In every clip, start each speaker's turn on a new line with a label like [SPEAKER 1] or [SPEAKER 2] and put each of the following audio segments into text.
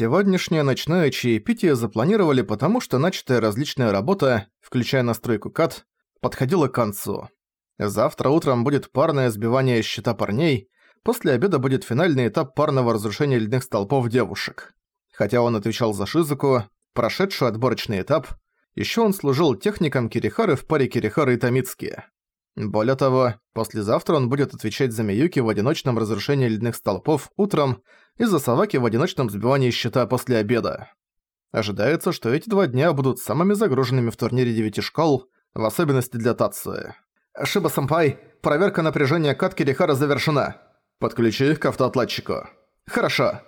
[SPEAKER 1] Сегодняшнее ночное чаепитие запланировали потому, что начатая различная работа, включая настройку кат, подходила к концу. Завтра утром будет парное сбивание щита парней, после обеда будет финальный этап парного разрушения ледяных столпов девушек. Хотя он отвечал за Шизуку, прошедшую отборочный этап, еще он служил техником Кирихары в паре Кирихары и Томицки. Более того, послезавтра он будет отвечать за Миюки в одиночном разрушении ледяных столпов утром и за Саваки в одиночном сбивании щита после обеда. Ожидается, что эти два дня будут самыми загруженными в турнире девяти школ, в особенности для Тации. «Шиба-сэмпай, проверка напряжения катки Рихара завершена. Подключи их к автоотладчику». «Хорошо».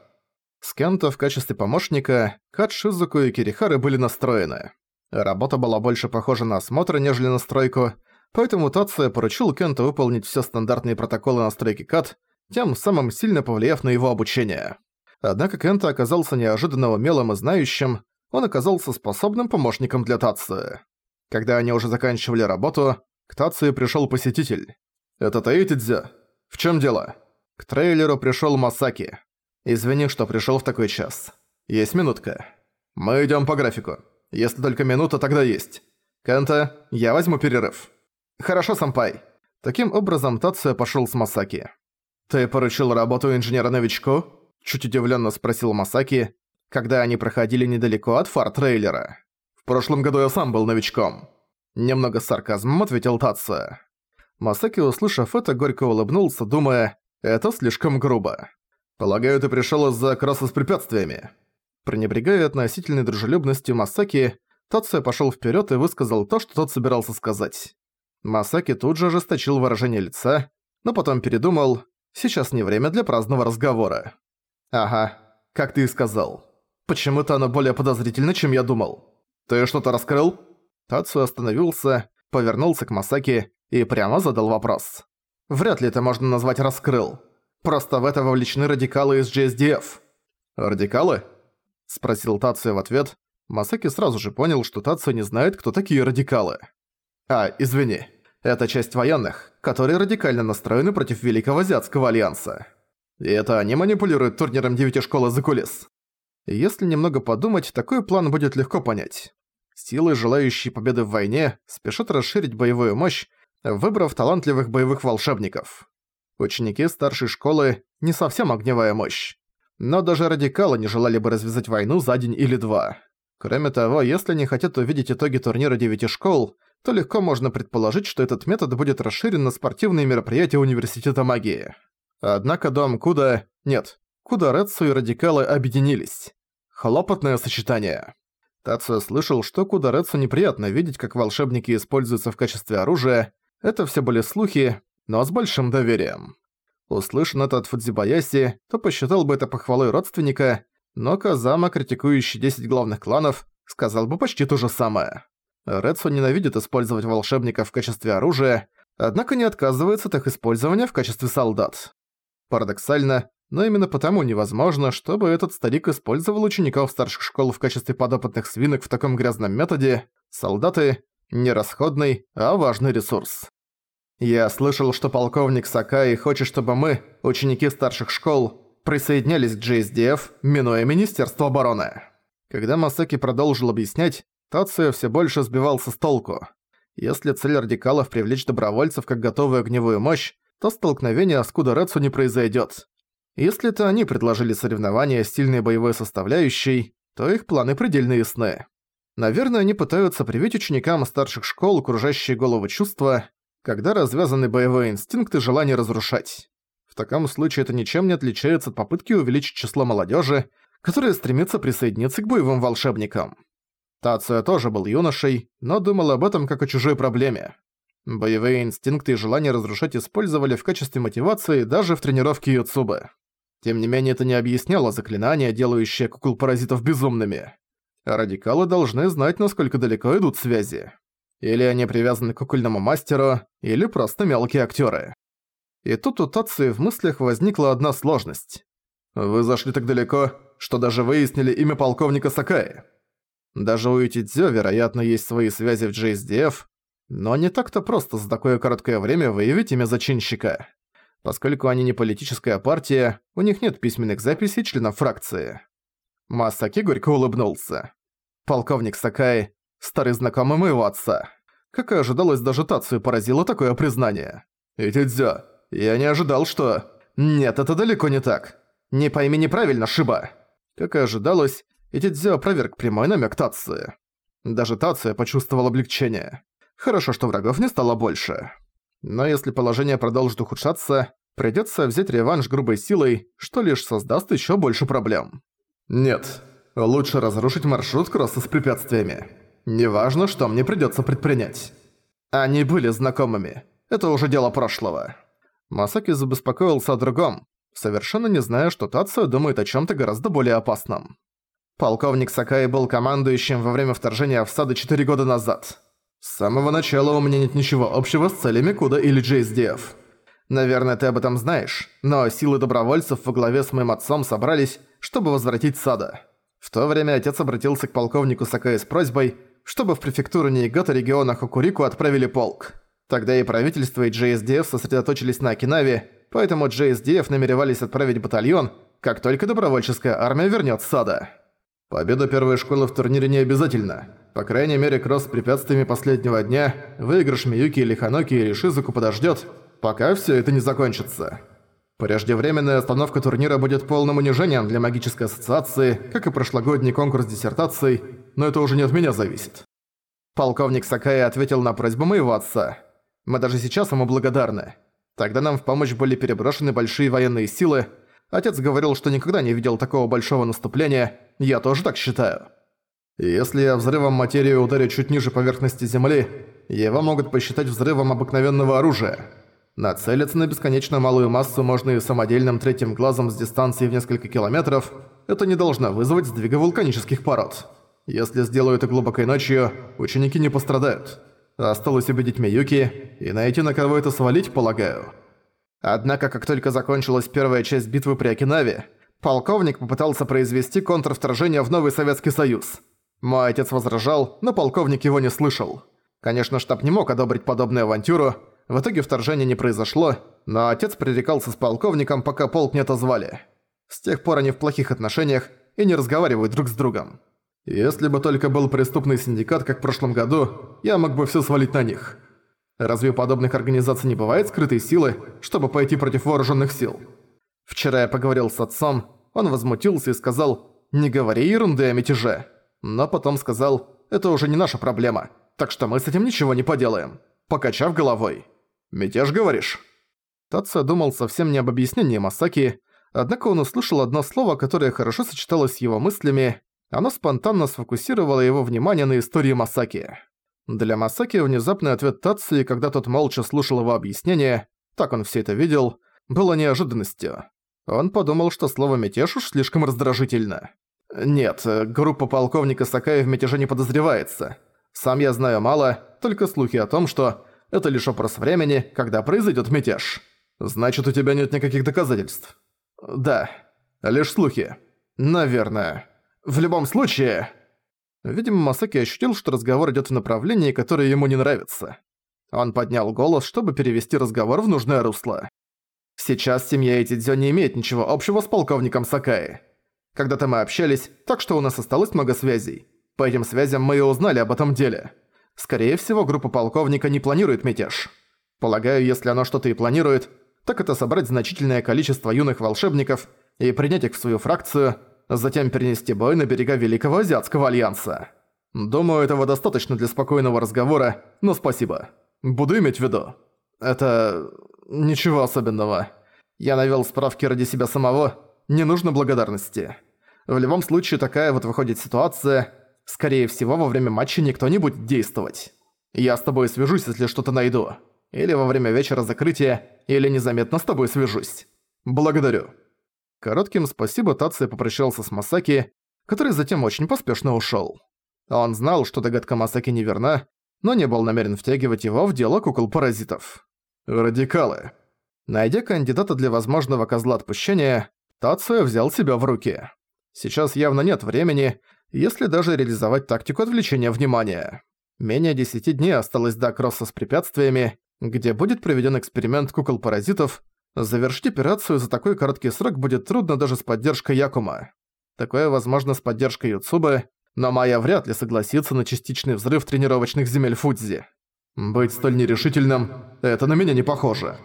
[SPEAKER 1] С Кенто в качестве помощника Кат Шизуку и Кирихары были настроены. Работа была больше похожа на осмотр, нежели на стройку, поэтому Тация поручил Кента выполнить все стандартные протоколы настройки КАТ, тем самым сильно повлияв на его обучение. Однако Кента оказался неожиданно умелым и знающим, он оказался способным помощником для Тации. Когда они уже заканчивали работу, к Тации пришёл посетитель. «Это Таитидзя? В чём дело?» К трейлеру пришёл Масаки. «Извини, что пришёл в такой час. Есть минутка. Мы идём по графику. Если только минута, тогда есть. Кента, я возьму перерыв». «Хорошо, сампай». Таким образом, Тация пошёл с Масаки. «Ты поручил работу инженера-новичку?» Чуть удивленно спросил Масаки, когда они проходили недалеко от фар-трейлера. «В прошлом году я сам был новичком». Немного с сарказмом ответил Тация. Масаки, услышав это, горько улыбнулся, думая, это слишком грубо. «Полагаю, ты пришёл из-за кросса с препятствиями?» Пренебрегая относительной дружелюбностью Масаки, Тация пошёл вперёд и высказал то, что тот собирался сказать. Масаки тут же ожесточил выражение лица, но потом передумал, сейчас не время для праздного разговора. «Ага, как ты и сказал. Почему-то оно более подозрительно, чем я думал. Ты что-то раскрыл?» Тацу остановился, повернулся к Масаки и прямо задал вопрос. «Вряд ли это можно назвать «раскрыл». Просто в это вовлечены радикалы из JSDF». «Радикалы?» – спросил Тацу в ответ. Масаки сразу же понял, что Тацу не знает, кто такие радикалы. А, извини. Это часть военных, которые радикально настроены против Великого Азиатского Альянса. И это они манипулируют турниром девяти школы за кулис. Если немного подумать, такой план будет легко понять. Силы, желающие победы в войне, спешат расширить боевую мощь, выбрав талантливых боевых волшебников. Ученики старшей школы – не совсем огневая мощь. Но даже радикалы не желали бы развязать войну за день или два. Кроме того, если не хотят увидеть итоги турнира девяти школ – то легко можно предположить, что этот метод будет расширен на спортивные мероприятия Университета магии. Однако дом Куда... Нет, Куда Рэдсу и Радикалы объединились. Хлопотное сочетание. Тацио слышал, что Куда Рэдсу неприятно видеть, как волшебники используются в качестве оружия. Это все были слухи, но с большим доверием. Услышан это от Фудзибаяси, то посчитал бы это похвалой родственника, но Казама, критикующий 10 главных кланов, сказал бы почти то же самое. Редсу ненавидит использовать волшебников в качестве оружия, однако не отказывается от их использования в качестве солдат. Парадоксально, но именно потому невозможно, чтобы этот старик использовал учеников старших школ в качестве подопытных свинок в таком грязном методе. Солдаты – не расходный, а важный ресурс. Я слышал, что полковник Сакаи хочет, чтобы мы, ученики старших школ, присоединялись к JSDF, минуя Министерство обороны. Когда Масаки продолжил объяснять, Тацио все больше сбивался с толку. Если цель радикалов привлечь добровольцев как готовую огневую мощь, то столкновение с Кудорецу не произойдет. Если это они предложили соревнования с сильной боевой составляющей, то их планы предельно ясны. Наверное, они пытаются привить ученикам старших школ окружающие голову чувства, когда развязаны боевые инстинкты желания разрушать. В таком случае это ничем не отличается от попытки увеличить число молодежи, которая стремится присоединиться к боевым волшебникам. Тацио тоже был юношей, но думал об этом как о чужой проблеме. Боевые инстинкты и желание разрушать использовали в качестве мотивации даже в тренировке Юцубы. Тем не менее, это не объясняло заклинания, делающие кукол-паразитов безумными. радикалы должны знать, насколько далеко идут связи. Или они привязаны к кукольному мастеру, или просто мелкие актеры. И тут у Тации в мыслях возникла одна сложность. «Вы зашли так далеко, что даже выяснили имя полковника Сакаи». Даже у Ютидзё, вероятно, есть свои связи в JSDF, но не так-то просто за такое короткое время выявить имя зачинщика. Поскольку они не политическая партия, у них нет письменных записей членов фракции. Масаки горько улыбнулся. Полковник Сакай, старый знакомый моего отца. Как и ожидалось, даже Тацию поразило такое признание. «Итидзё, я не ожидал, что...» «Нет, это далеко не так. Не пойми неправильно, Шиба!» Как и ожидалось, Итидзё опроверг прямой намек Тации. Даже Тация почувствовал облегчение. Хорошо, что врагов не стало больше. Но если положение продолжит ухудшаться, придётся взять реванш грубой силой, что лишь создаст ещё больше проблем. Нет, лучше разрушить маршрут кросса с препятствиями. Неважно, что мне придётся предпринять. Они были знакомыми. Это уже дело прошлого. Масаки забеспокоился о другом, совершенно не зная, что Тацио думает о чём-то гораздо более опасном. Полковник Сакаи был командующим во время вторжения в сады 4 года назад. С самого начала у меня нет ничего общего с целями Куда или JSDF. Наверное, ты об этом знаешь, но силы добровольцев во главе с моим отцом собрались, чтобы возвратить Сада. В то время отец обратился к полковнику Сакаи с просьбой, чтобы в префектуру Ниигата региона Хокурику отправили полк. Тогда и правительство, и JSDF сосредоточились на Окинаве, поэтому JSDF намеревались отправить батальон, как только добровольческая армия вернёт Сада. Победа первой школы в турнире не обязательно. По крайней мере, кросс с препятствиями последнего дня, выигрыш Миюки или Ханоки или Шизуку подождёт, пока всё это не закончится. Преждевременная остановка турнира будет полным унижением для магической ассоциации, как и прошлогодний конкурс диссертаций, но это уже не от меня зависит. Полковник Сакаи ответил на просьбу моего отца. Мы даже сейчас ему благодарны. Тогда нам в помощь были переброшены большие военные силы. Отец говорил, что никогда не видел такого большого наступления, я тоже так считаю. Если я взрывом материи ударю чуть ниже поверхности Земли, его могут посчитать взрывом обыкновенного оружия. Нацелиться на бесконечно малую массу можно и самодельным третьим глазом с дистанции в несколько километров, это не должно вызвать сдвига вулканических пород. Если сделаю это глубокой ночью, ученики не пострадают. Осталось убедить Миюки и найти на кого это свалить, полагаю. Однако, как только закончилась первая часть битвы при Окинаве, полковник попытался произвести контрвторжение в новый Советский Союз. Мой отец возражал, но полковник его не слышал. Конечно, штаб не мог одобрить подобную авантюру, в итоге вторжение не произошло, но отец пререкался с полковником, пока полк не отозвали. С тех пор они в плохих отношениях и не разговаривают друг с другом. Если бы только был преступный синдикат, как в прошлом году, я мог бы все свалить на них. Разве у подобных организаций не бывает скрытой силы, чтобы пойти против вооруженных сил? Вчера я поговорил с отцом, он возмутился и сказал «Не говори ерунды о мятеже». Но потом сказал «Это уже не наша проблема, так что мы с этим ничего не поделаем», покачав головой. «Мятеж, говоришь?» Татсо думал совсем не об объяснении Масаки, однако он услышал одно слово, которое хорошо сочеталось с его мыслями оно спонтанно сфокусировало его внимание на истории Масаки. Для Масаки внезапный ответ Татсуи, когда тот молча слушал его объяснение, так он все это видел, было неожиданностью. Он подумал, что слово «мятеж» уж слишком раздражительно. Нет, группа полковника Сакаи в мятеже не подозревается. Сам я знаю мало, только слухи о том, что это лишь вопрос времени, когда произойдет мятеж. Значит, у тебя нет никаких доказательств? Да. Лишь слухи. Наверное. В любом случае... Видимо, Масаки ощутил, что разговор идёт в направлении, которое ему не нравится. Он поднял голос, чтобы перевести разговор в нужное русло. Сейчас семья Этидзё не имеет ничего общего с полковником Сакаи. Когда-то мы общались, так что у нас осталось много связей. По этим связям мы и узнали об этом деле. Скорее всего, группа полковника не планирует мятеж. Полагаю, если она что-то и планирует, так это собрать значительное количество юных волшебников и принять их в свою фракцию – затем перенести бой на берега Великого Азиатского Альянса. Думаю, этого достаточно для спокойного разговора, но спасибо. Буду иметь в виду. Это... ничего особенного. Я навёл справки ради себя самого, не нужно благодарности. В любом случае, такая вот выходит ситуация. Скорее всего, во время матча никто не будет действовать. Я с тобой свяжусь, если что-то найду. Или во время вечера закрытия, или незаметно с тобой свяжусь. Благодарю. Коротким спасибо Тация попрощался с Масаки, который затем очень поспешно ушёл. Он знал, что догадка Масаки неверна, но не был намерен втягивать его в дело кукол-паразитов. Радикалы. Найдя кандидата для возможного козла отпущения, Тация взял себя в руки. Сейчас явно нет времени, если даже реализовать тактику отвлечения внимания. Менее 10 дней осталось до кросса с препятствиями, где будет проведен эксперимент кукол-паразитов, Завершить операцию за такой короткий срок будет трудно даже с поддержкой Якума. Такое возможно с поддержкой Юцубы, но Майя вряд ли согласится на частичный взрыв тренировочных земель Фудзи. Быть столь нерешительным – это на меня не похоже.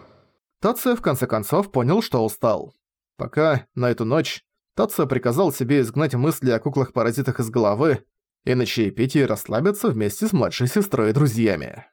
[SPEAKER 1] Тация в конце концов понял, что устал. Пока, на эту ночь, Тация приказал себе изгнать мысли о куклах-паразитах из головы и на чаепитии расслабиться вместе с младшей сестрой и друзьями.